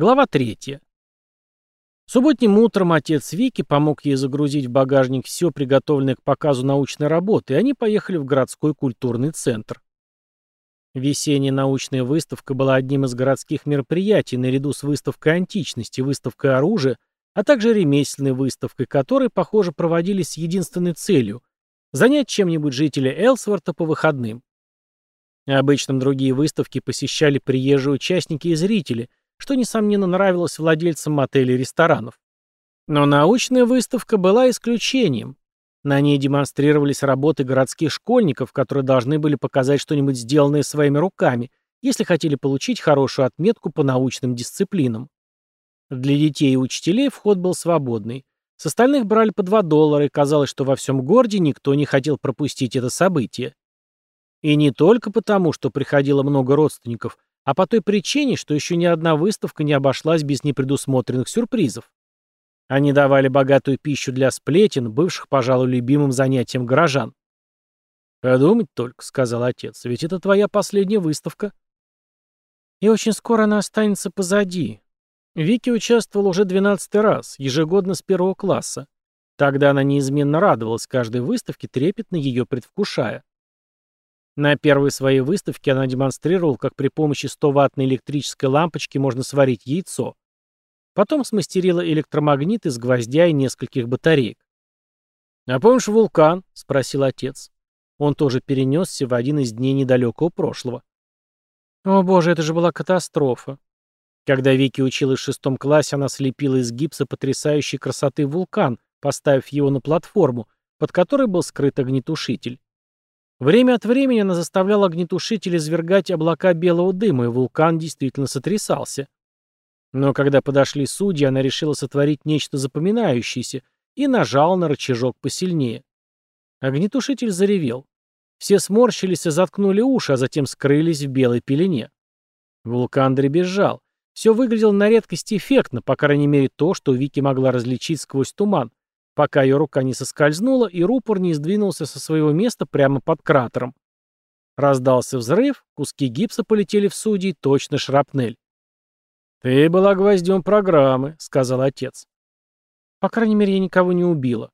Глава третья. Субботним утром отец Вики помог ей загрузить в багажник все, приготовленное к показу научной работы, и они поехали в городской культурный центр. Весенняя научная выставка была одним из городских мероприятий наряду с выставкой античности, выставкой оружия, а также ремесленной выставкой, которые, похоже, проводились с единственной целью – занять чем-нибудь жителя Элсворта по выходным. Обычно другие выставки посещали приезжие участники и зрители, что, несомненно, нравилось владельцам мотелей и ресторанов. Но научная выставка была исключением. На ней демонстрировались работы городских школьников, которые должны были показать что-нибудь сделанное своими руками, если хотели получить хорошую отметку по научным дисциплинам. Для детей и учителей вход был свободный. С остальных брали по 2 доллара, и казалось, что во всем городе никто не хотел пропустить это событие. И не только потому, что приходило много родственников, а по той причине, что еще ни одна выставка не обошлась без непредусмотренных сюрпризов. Они давали богатую пищу для сплетен, бывших, пожалуй, любимым занятием горожан. «Подумать только», — сказал отец, — «ведь это твоя последняя выставка». «И очень скоро она останется позади. Вики участвовала уже двенадцатый раз, ежегодно с первого класса. Тогда она неизменно радовалась каждой выставке, трепетно ее предвкушая. На первой своей выставке она демонстрировала, как при помощи 100-ваттной электрической лампочки можно сварить яйцо. Потом смастерила электромагнит из гвоздя и нескольких батареек. «А помнишь вулкан?» — спросил отец. Он тоже перенесся в один из дней недалекого прошлого. О боже, это же была катастрофа. Когда Вики училась в шестом классе, она слепила из гипса потрясающей красоты вулкан, поставив его на платформу, под которой был скрыт огнетушитель. Время от времени она заставляла огнетушитель извергать облака белого дыма, и вулкан действительно сотрясался. Но когда подошли судьи, она решила сотворить нечто запоминающееся и нажала на рычажок посильнее. Огнетушитель заревел. Все сморщились и заткнули уши, а затем скрылись в белой пелене. Вулкан дребезжал. Все выглядело на редкость эффектно, по крайней мере то, что Вики могла различить сквозь туман, пока ее рука не соскользнула и рупор не сдвинулся со своего места прямо под кратером. Раздался взрыв, куски гипса полетели в судей, точно шрапнель. «Ты была гвоздем программы», — сказал отец. «По крайней мере, я никого не убила.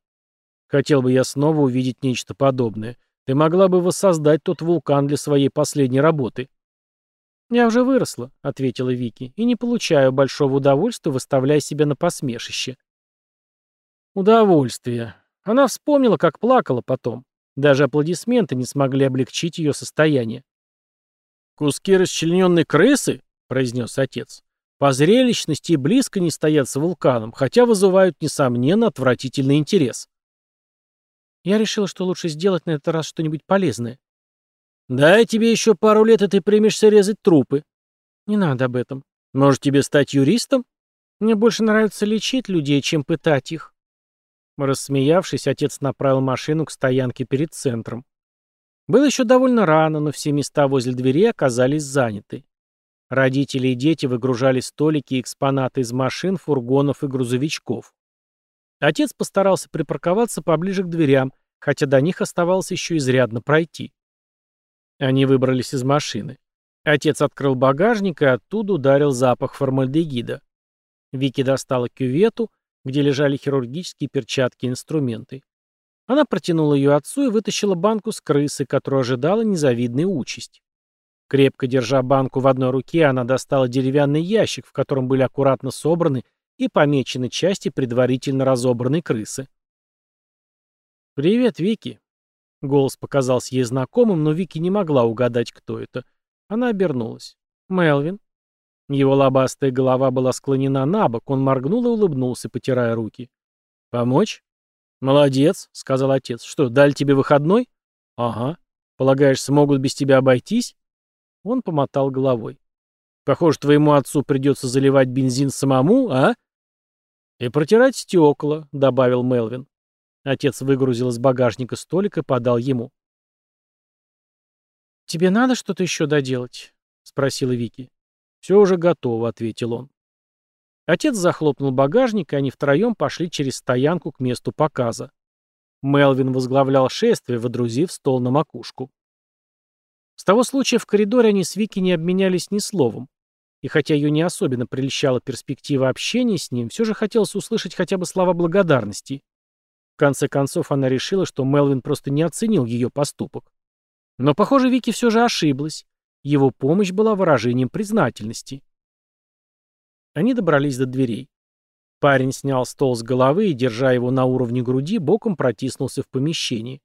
Хотел бы я снова увидеть нечто подобное. Ты могла бы воссоздать тот вулкан для своей последней работы». «Я уже выросла», — ответила Вики, — «и не получаю большого удовольствия, выставляя себя на посмешище». Удовольствие. Она вспомнила, как плакала потом. Даже аплодисменты не смогли облегчить ее состояние. «Куски расчлененной крысы?» — произнес отец. «По зрелищности и близко не стоят с вулканом, хотя вызывают, несомненно, отвратительный интерес». Я решила, что лучше сделать на этот раз что-нибудь полезное. «Дай тебе еще пару лет, и ты примешься резать трупы». «Не надо об этом. Может, тебе стать юристом? Мне больше нравится лечить людей, чем пытать их». Рассмеявшись, отец направил машину к стоянке перед центром. Было еще довольно рано, но все места возле двери оказались заняты. Родители и дети выгружали столики и экспонаты из машин, фургонов и грузовичков. Отец постарался припарковаться поближе к дверям, хотя до них оставалось еще изрядно пройти. Они выбрались из машины. Отец открыл багажник и оттуда ударил запах формальдегида. Вики достала кювету, где лежали хирургические перчатки и инструменты. Она протянула ее отцу и вытащила банку с крысы, которую ожидала незавидная участь. Крепко держа банку в одной руке, она достала деревянный ящик, в котором были аккуратно собраны и помечены части предварительно разобранной крысы. «Привет, Вики!» Голос показался ей знакомым, но Вики не могла угадать, кто это. Она обернулась. «Мелвин?» Его лобастая голова была склонена на бок, он моргнул и улыбнулся, потирая руки. «Помочь?» «Молодец», — сказал отец. «Что, дали тебе выходной?» «Ага. Полагаешь, смогут без тебя обойтись?» Он помотал головой. «Похоже, твоему отцу придется заливать бензин самому, а?» «И протирать стекла», — добавил Мелвин. Отец выгрузил из багажника столик и подал ему. «Тебе надо что-то еще доделать?» — спросила Вики. «Все уже готово», — ответил он. Отец захлопнул багажник, и они втроем пошли через стоянку к месту показа. Мелвин возглавлял шествие, водрузив стол на макушку. С того случая в коридоре они с Вики не обменялись ни словом. И хотя ее не особенно прельщала перспектива общения с ним, все же хотелось услышать хотя бы слова благодарности. В конце концов, она решила, что Мелвин просто не оценил ее поступок. Но, похоже, Вики все же ошиблась. Его помощь была выражением признательности. Они добрались до дверей. Парень снял стол с головы и, держа его на уровне груди, боком протиснулся в помещение.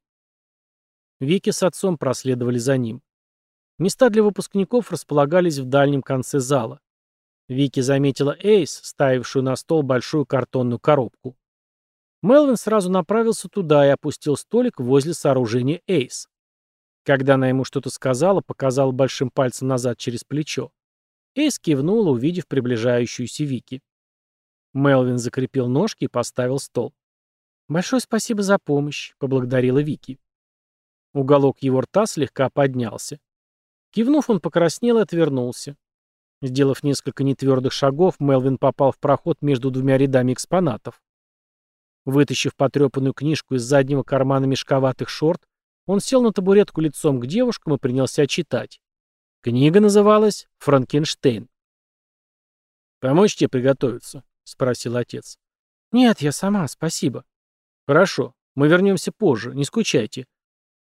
Вики с отцом проследовали за ним. Места для выпускников располагались в дальнем конце зала. Вики заметила Эйс, ставившую на стол большую картонную коробку. Мелвин сразу направился туда и опустил столик возле сооружения Эйс. Когда она ему что-то сказала, показала большим пальцем назад через плечо. Эйс кивнула, увидев приближающуюся Вики. Мелвин закрепил ножки и поставил стол. «Большое спасибо за помощь», — поблагодарила Вики. Уголок его рта слегка поднялся. Кивнув, он покраснел и отвернулся. Сделав несколько нетвердых шагов, Мелвин попал в проход между двумя рядами экспонатов. Вытащив потрепанную книжку из заднего кармана мешковатых шорт, он сел на табуретку лицом к девушкам и принялся читать. Книга называлась «Франкенштейн». «Помочь тебе приготовиться?» — спросил отец. «Нет, я сама, спасибо». «Хорошо, мы вернемся позже, не скучайте».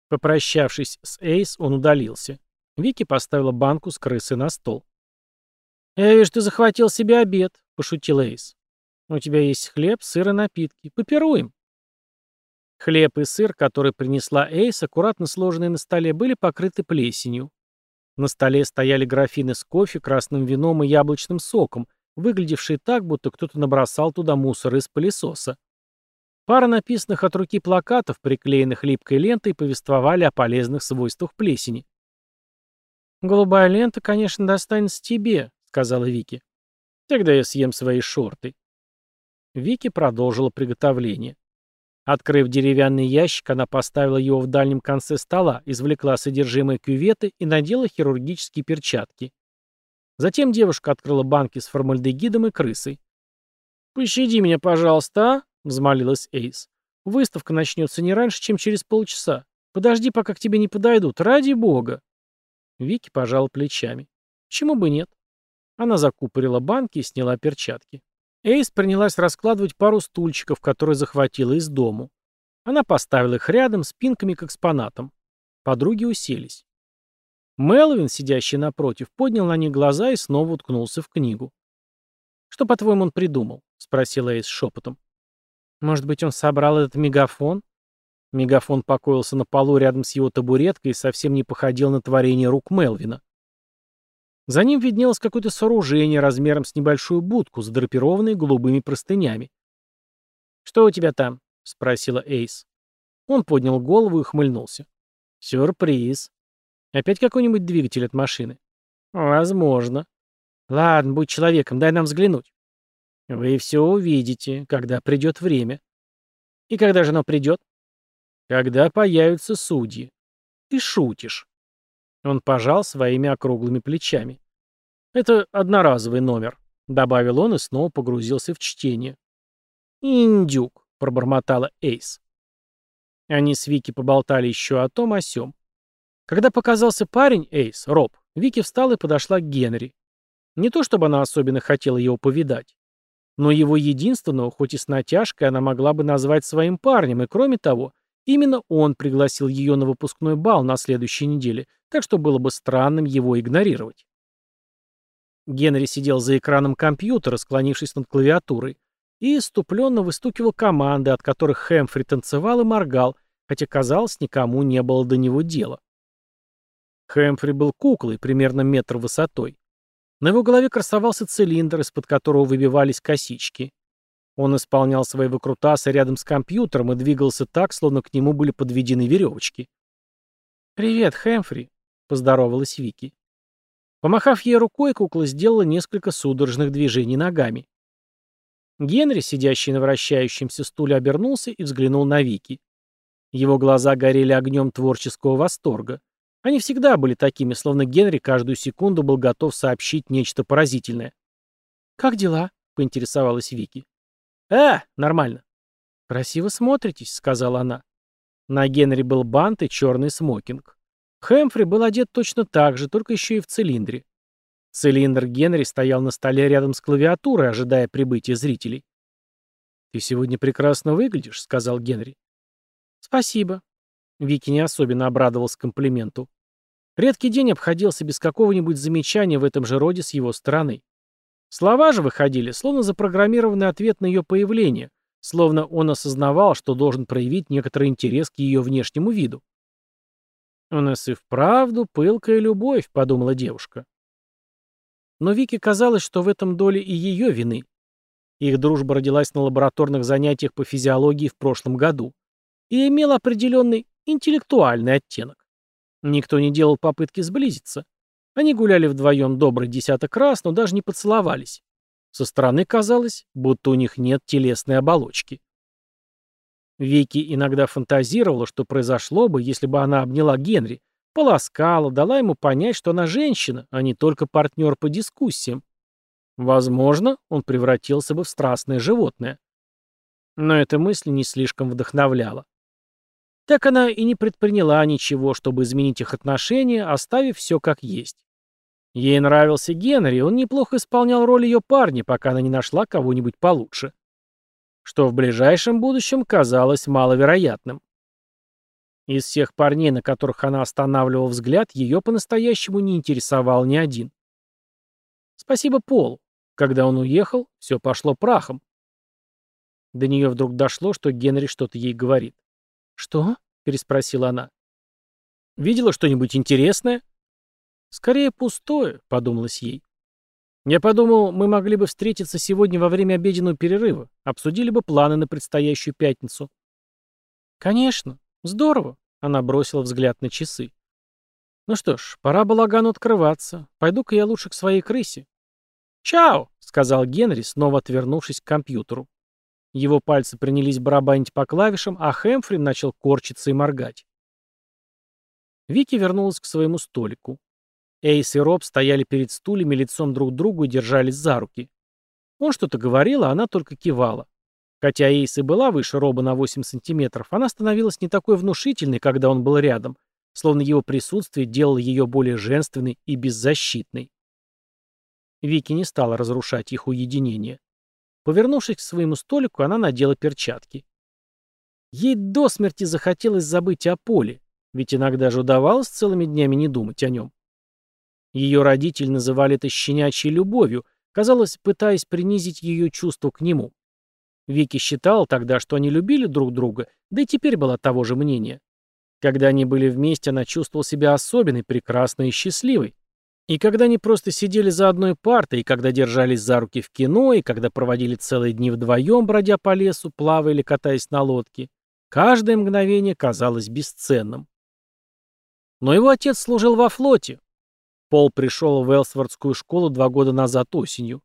Попрощавшись с Эйс, он удалился. Вики поставила банку с крысы на стол. «Я вижу, ты захватил себе обед», — пошутил Эйс. «У тебя есть хлеб, сыр и напитки. Попируем». Хлеб и сыр, которые принесла Эйс, аккуратно сложенные на столе, были покрыты плесенью. На столе стояли графины с кофе, красным вином и яблочным соком, выглядевшие так, будто кто-то набросал туда мусор из пылесоса. Пара написанных от руки плакатов, приклеенных липкой лентой, повествовали о полезных свойствах плесени. «Голубая лента, конечно, достанется тебе», — сказала Вики. «Тогда я съем свои шорты». Вики продолжила приготовление. Открыв деревянный ящик, она поставила его в дальнем конце стола, извлекла содержимое кюветы и надела хирургические перчатки. Затем девушка открыла банки с формальдегидом и крысой. «Пощади меня, пожалуйста, а?» — взмолилась Эйс. «Выставка начнется не раньше, чем через полчаса. Подожди, пока к тебе не подойдут, ради бога!» Вики пожала плечами. «Чему бы нет?» Она закупорила банки и сняла перчатки. Эйс принялась раскладывать пару стульчиков, которые захватила из дому. Она поставила их рядом, спинками к экспонатам. Подруги уселись. Мелвин, сидящий напротив, поднял на них глаза и снова уткнулся в книгу. «Что, по-твоему, он придумал?» — спросила Эйс шепотом. «Может быть, он собрал этот мегафон?» Мегафон покоился на полу рядом с его табуреткой и совсем не походил на творение рук Мелвина. За ним виднелось какое-то сооружение размером с небольшую будку, задрапированной голубыми простынями. «Что у тебя там?» — спросила Эйс. Он поднял голову и ухмыльнулся. «Сюрприз. Опять какой-нибудь двигатель от машины?» «Возможно. Ладно, будь человеком, дай нам взглянуть». «Вы все увидите, когда придет время». «И когда же оно придет?» «Когда появятся судьи». «Ты шутишь». Он пожал своими округлыми плечами. «Это одноразовый номер», — добавил он и снова погрузился в чтение. «Индюк», — пробормотала Эйс. Они с Вики поболтали еще о том о сём. Когда показался парень Эйс, Роб, Вики встала и подошла к Генри. Не то чтобы она особенно хотела его повидать, но его единственного, хоть и с натяжкой, она могла бы назвать своим парнем, и кроме того, именно он пригласил ее на выпускной бал на следующей неделе, так что было бы странным его игнорировать. Генри сидел за экраном компьютера, склонившись над клавиатурой, и иступленно выстукивал команды, от которых Хэмфри танцевал и моргал, хотя, казалось, никому не было до него дела. Хэмфри был куклой, примерно метр высотой. На его голове красовался цилиндр, из-под которого выбивались косички. Он исполнял свои выкрутасы рядом с компьютером и двигался так, словно к нему были подведены веревочки. «Привет, Хэмфри», поздоровалась Вики. Помахав ей рукой, кукла сделала несколько судорожных движений ногами. Генри, сидящий на вращающемся стуле, обернулся и взглянул на Вики. Его глаза горели огнем творческого восторга. Они всегда были такими, словно Генри каждую секунду был готов сообщить нечто поразительное. «Как дела?» — поинтересовалась Вики. «А, нормально». «Красиво смотритесь», — сказала она. На Генри был бант и черный смокинг. Хэмфри был одет точно так же, только еще и в цилиндре. Цилиндр Генри стоял на столе рядом с клавиатурой, ожидая прибытия зрителей. «Ты сегодня прекрасно выглядишь», — сказал Генри. «Спасибо». Вики не особенно обрадовался комплименту. Редкий день обходился без какого-нибудь замечания в этом же роде с его стороны. Слова же выходили, словно запрограммированный ответ на ее появление, словно он осознавал, что должен проявить некоторый интерес к ее внешнему виду. «У нас и вправду пылкая любовь», — подумала девушка. Но Вике казалось, что в этом доле и ее вины. Их дружба родилась на лабораторных занятиях по физиологии в прошлом году и имела определенный интеллектуальный оттенок. Никто не делал попытки сблизиться. Они гуляли вдвоем добрый десяток раз, но даже не поцеловались. Со стороны казалось, будто у них нет телесной оболочки. Вики иногда фантазировала, что произошло бы, если бы она обняла Генри, полоскала, дала ему понять, что она женщина, а не только партнер по дискуссиям. Возможно, он превратился бы в страстное животное. Но эта мысль не слишком вдохновляла. Так она и не предприняла ничего, чтобы изменить их отношения, оставив все как есть. Ей нравился Генри, он неплохо исполнял роль ее парня, пока она не нашла кого-нибудь получше. Что в ближайшем будущем казалось маловероятным. Из всех парней, на которых она останавливала взгляд, ее по-настоящему не интересовал ни один. Спасибо Полу. Когда он уехал, все пошло прахом. До нее вдруг дошло, что Генри что-то ей говорит. «Что?» — переспросила она. «Видела что-нибудь интересное?» «Скорее пустое», — подумалось ей. «Я подумал, мы могли бы встретиться сегодня во время обеденного перерыва, обсудили бы планы на предстоящую пятницу». «Конечно. Здорово», — она бросила взгляд на часы. «Ну что ж, пора балагану открываться. Пойду-ка я лучше к своей крысе». «Чао», — сказал Генри, снова отвернувшись к компьютеру. Его пальцы принялись барабанить по клавишам, а Хэмфри начал корчиться и моргать. Вики вернулась к своему столику. Эйс и Роб стояли перед стульями лицом друг к другу и держались за руки. Он что-то говорил, а она только кивала. Хотя Эйс и была выше Роба на 8 сантиметров, она становилась не такой внушительной, когда он был рядом, словно его присутствие делало ее более женственной и беззащитной. Вики не стала разрушать их уединение. Повернувшись к своему столику, она надела перчатки. Ей до смерти захотелось забыть о Поле, ведь иногда же удавалось целыми днями не думать о нем. Ее родители называли это щенячьей любовью, казалось, пытаясь принизить ее чувство к нему. Вики считала тогда, что они любили друг друга, да и теперь была того же мнения. Когда они были вместе, она чувствовала себя особенной, прекрасной и счастливой. И когда они просто сидели за одной партой, и когда держались за руки в кино, и когда проводили целые дни вдвоем, бродя по лесу, плавая или катаясь на лодке, каждое мгновение казалось бесценным. Но его отец служил во флоте. Пол пришел в Элсвордскую школу два года назад осенью.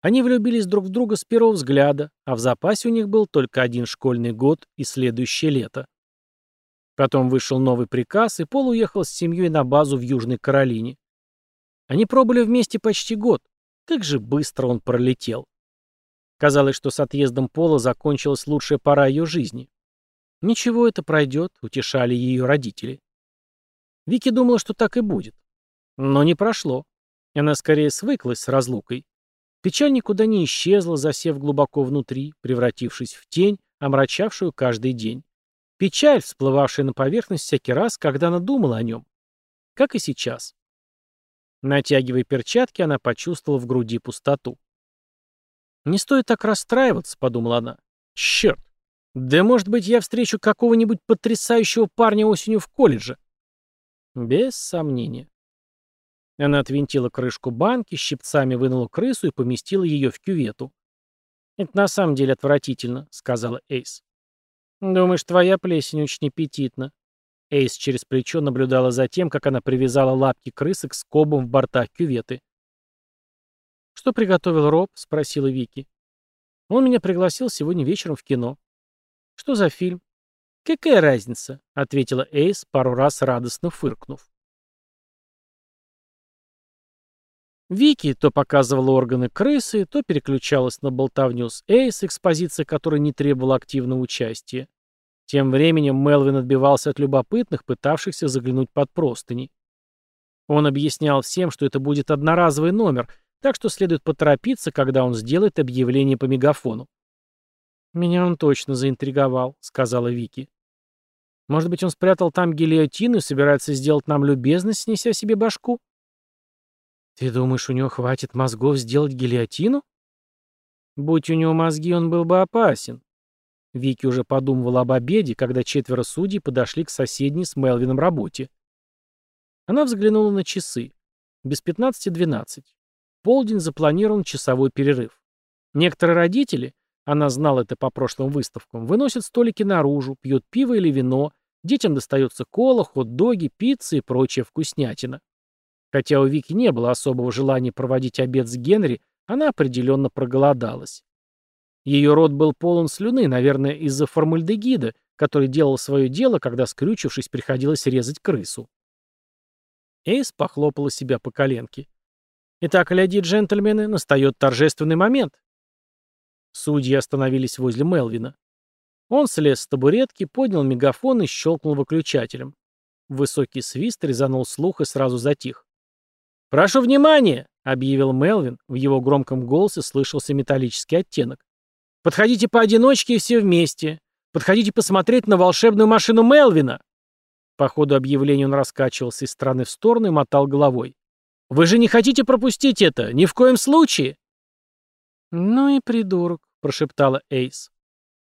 Они влюбились друг в друга с первого взгляда, а в запасе у них был только один школьный год и следующее лето. Потом вышел новый приказ, и Пол уехал с семьей на базу в Южной Каролине. Они пробыли вместе почти год. Как же быстро он пролетел. Казалось, что с отъездом Пола закончилась лучшая пора ее жизни. Ничего, это пройдет, утешали ее родители. Вики думала, что так и будет. Но не прошло. Она скорее свыклась с разлукой. Печаль никуда не исчезла, засев глубоко внутри, превратившись в тень, омрачавшую каждый день. Печаль, всплывавшая на поверхность всякий раз, когда она думала о нем. Как и сейчас. Натягивая перчатки, она почувствовала в груди пустоту. «Не стоит так расстраиваться», — подумала она. «Черт! Да может быть, я встречу какого-нибудь потрясающего парня осенью в колледже?» Без сомнения. Она отвинтила крышку банки, щипцами вынула крысу и поместила ее в кювету. «Это на самом деле отвратительно», — сказала Эйс. «Думаешь, твоя плесень очень аппетитна?» Эйс через плечо наблюдала за тем, как она привязала лапки крысы к скобам в бортах кюветы. «Что приготовил Роб?» — спросила Вики. «Он меня пригласил сегодня вечером в кино». «Что за фильм?» «Какая разница?» — ответила Эйс, пару раз радостно фыркнув. Вики то показывала органы крысы, то переключалась на болтовню с Эйс, экспозиция которой не требовала активного участия. Тем временем Мелвин отбивался от любопытных, пытавшихся заглянуть под простыни. Он объяснял всем, что это будет одноразовый номер, так что следует поторопиться, когда он сделает объявление по мегафону. «Меня он точно заинтриговал», — сказала Вики. «Может быть, он спрятал там гильотину и собирается сделать нам любезность, снеся себе башку?» «Ты думаешь, у него хватит мозгов сделать гильотину?» «Будь у него мозги, он был бы опасен». Вики уже подумывала об обеде, когда четверо судей подошли к соседней с Мелвином работе. Она взглянула на часы. Без пятнадцати двенадцать. Полдень запланирован часовой перерыв. Некоторые родители, она знала это по прошлым выставкам, выносят столики наружу, пьют пиво или вино, детям достается кола, хот-доги, пицца и прочая вкуснятина. Хотя у Вики не было особого желания проводить обед с Генри, она определенно проголодалась. Ее рот был полон слюны, наверное, из-за формальдегида, который делал свое дело, когда, скрючившись, приходилось резать крысу. Эйс похлопала себя по коленке. «Итак, леди и джентльмены, настает торжественный момент». Судьи остановились возле Мелвина. Он слез с табуретки, поднял мегафон и щелкнул выключателем. Высокий свист резанул слух и сразу затих. «Прошу внимания!» — объявил Мелвин. В его громком голосе слышался металлический оттенок. «Подходите поодиночке и все вместе. Подходите посмотреть на волшебную машину Мелвина!» По ходу объявления он раскачивался из стороны в сторону и мотал головой. «Вы же не хотите пропустить это? Ни в коем случае!» «Ну и придурок», — прошептала Эйс.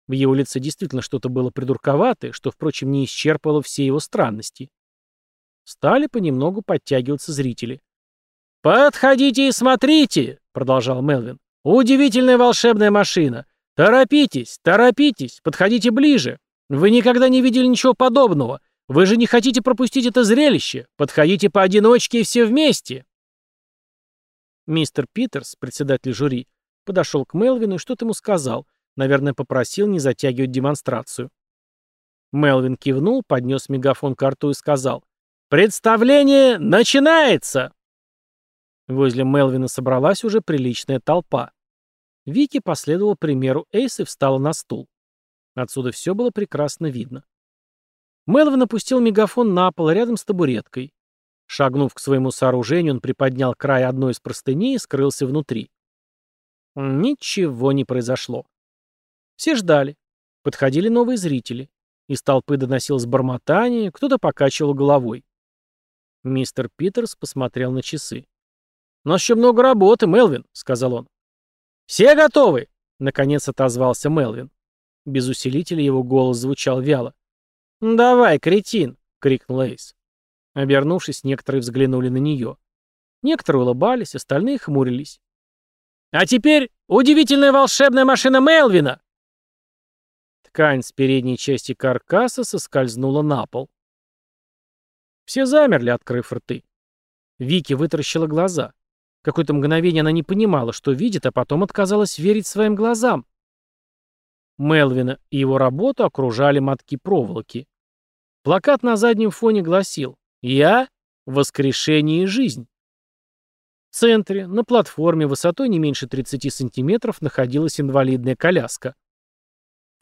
В его лице действительно что-то было придурковатое, что, впрочем, не исчерпывало все его странности. Стали понемногу подтягиваться зрители. «Подходите и смотрите!» — продолжал Мелвин. «Удивительная волшебная машина! Торопитесь, торопитесь, подходите ближе! Вы никогда не видели ничего подобного! Вы же не хотите пропустить это зрелище! Подходите поодиночке и все вместе!» Мистер Питерс, председатель жюри, подошел к Мелвину и что-то ему сказал. Наверное, попросил не затягивать демонстрацию. Мелвин кивнул, поднес мегафон к рту и сказал «Представление начинается!» Возле Мелвина собралась уже приличная толпа. Вики последовала примеру Эйс и встала на стул. Отсюда все было прекрасно видно. Мелвин опустил мегафон на пол рядом с табуреткой. Шагнув к своему сооружению, он приподнял край одной из простыней и скрылся внутри. Ничего не произошло. Все ждали. Подходили новые зрители. Из толпы доносилось бормотание, кто-то покачивал головой. Мистер Питерс посмотрел на часы. «У нас еще много работы, Мелвин», — сказал он. «Все готовы?» — наконец отозвался Мелвин. Без усилителя его голос звучал вяло. «Давай, кретин!» — крикнул Эйс. Обернувшись, некоторые взглянули на нее. Некоторые улыбались, остальные хмурились. «А теперь удивительная волшебная машина Мелвина!» Ткань с передней части каркаса соскользнула на пол. Все замерли, открыв рты. Вики вытаращила глаза. Какое-то мгновение она не понимала, что видит, а потом отказалась верить своим глазам. Мелвина и его работу окружали мотки проволоки. Плакат на заднем фоне гласил «Я — воскрешение и жизнь». В центре, на платформе высотой не меньше 30 сантиметров, находилась инвалидная коляска.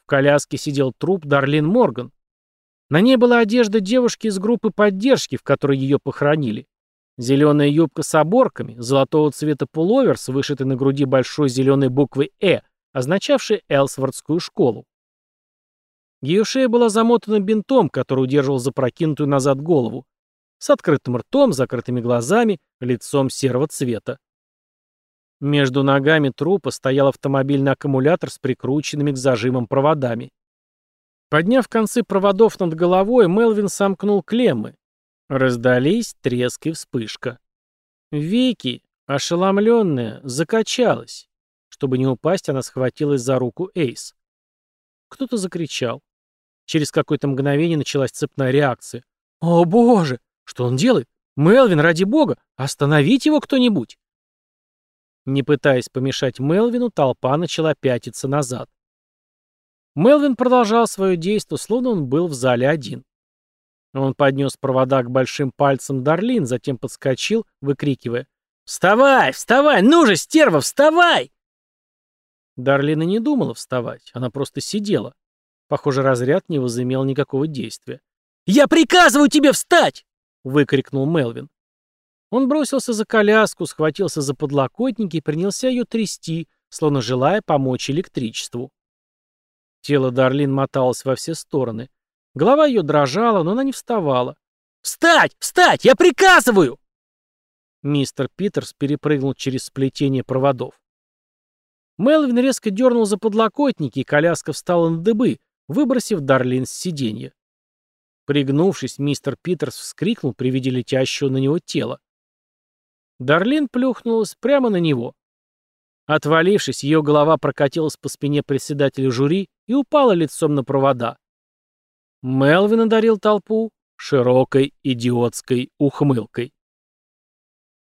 В коляске сидел труп Дарлин Морган. На ней была одежда девушки из группы поддержки, в которой ее похоронили. Зеленая юбка с оборками, золотого цвета пуловер с вышитой на груди большой зеленой буквой «Э», означавшей Элсвордскую школу. Ее шея была замотана бинтом, который удерживал запрокинутую назад голову, с открытым ртом, закрытыми глазами, лицом серого цвета. Между ногами трупа стоял автомобильный аккумулятор с прикрученными к зажимам проводами. Подняв концы проводов над головой, Мелвин сомкнул клеммы, Раздались треск и вспышка. Вики, ошеломленная, закачалась. Чтобы не упасть, она схватилась за руку Эйс. Кто-то закричал. Через какое-то мгновение началась цепная реакция. «О, боже! Что он делает? Мелвин, ради бога! Остановить его кто-нибудь!» Не пытаясь помешать Мелвину, толпа начала пятиться назад. Мелвин продолжал свое действие, словно он был в зале один. Он поднес провода к большим пальцам Дарлин, затем подскочил, выкрикивая «Вставай! Вставай! Ну же, стерва, вставай!» Дарлина не думала вставать, она просто сидела. Похоже, разряд не возымел никакого действия. «Я приказываю тебе встать!» — выкрикнул Мелвин. Он бросился за коляску, схватился за подлокотники и принялся ее трясти, словно желая помочь электричеству. Тело Дарлин моталось во все стороны. Голова ее дрожала, но она не вставала. «Встать! Встать! Я приказываю!» Мистер Питерс перепрыгнул через сплетение проводов. Мелвин резко дернул за подлокотники, и коляска встала на дыбы, выбросив Дарлин с сиденья. Пригнувшись, мистер Питерс вскрикнул при виде летящего на него тела. Дарлин плюхнулась прямо на него. Отвалившись, ее голова прокатилась по спине председателя жюри и упала лицом на провода. Мелвин одарил толпу широкой идиотской ухмылкой.